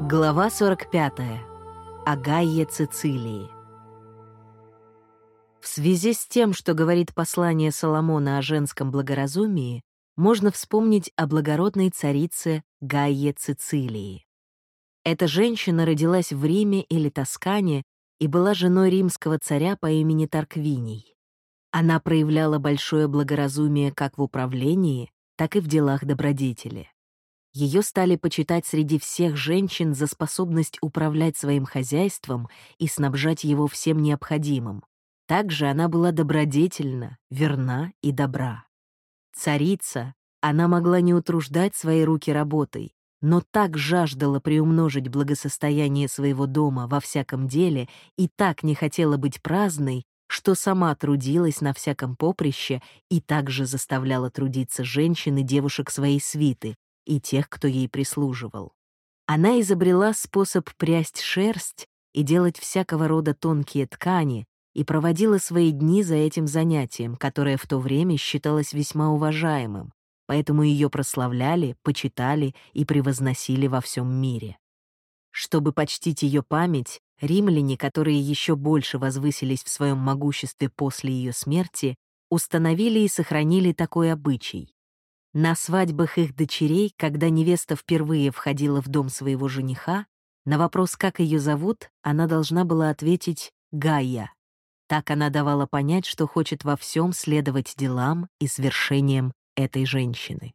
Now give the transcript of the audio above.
Глава 45. О Гайе Цицилии. В связи с тем, что говорит послание Соломона о женском благоразумии, можно вспомнить о благородной царице Гайе Цицилии. Эта женщина родилась в Риме или Тоскане и была женой римского царя по имени Тарквиний. Она проявляла большое благоразумие как в управлении, так и в делах добродетели. Ее стали почитать среди всех женщин за способность управлять своим хозяйством и снабжать его всем необходимым. Также она была добродетельна, верна и добра. Царица, она могла не утруждать свои руки работой, но так жаждала приумножить благосостояние своего дома во всяком деле и так не хотела быть праздной, что сама трудилась на всяком поприще и также заставляла трудиться женщин и девушек своей свиты, и тех, кто ей прислуживал. Она изобрела способ прясть шерсть и делать всякого рода тонкие ткани и проводила свои дни за этим занятием, которое в то время считалось весьма уважаемым, поэтому ее прославляли, почитали и превозносили во всем мире. Чтобы почтить ее память, римляне, которые еще больше возвысились в своем могуществе после ее смерти, установили и сохранили такой обычай. На свадьбах их дочерей, когда невеста впервые входила в дом своего жениха, на вопрос, как ее зовут, она должна была ответить «Гайя». Так она давала понять, что хочет во всем следовать делам и свершениям этой женщины.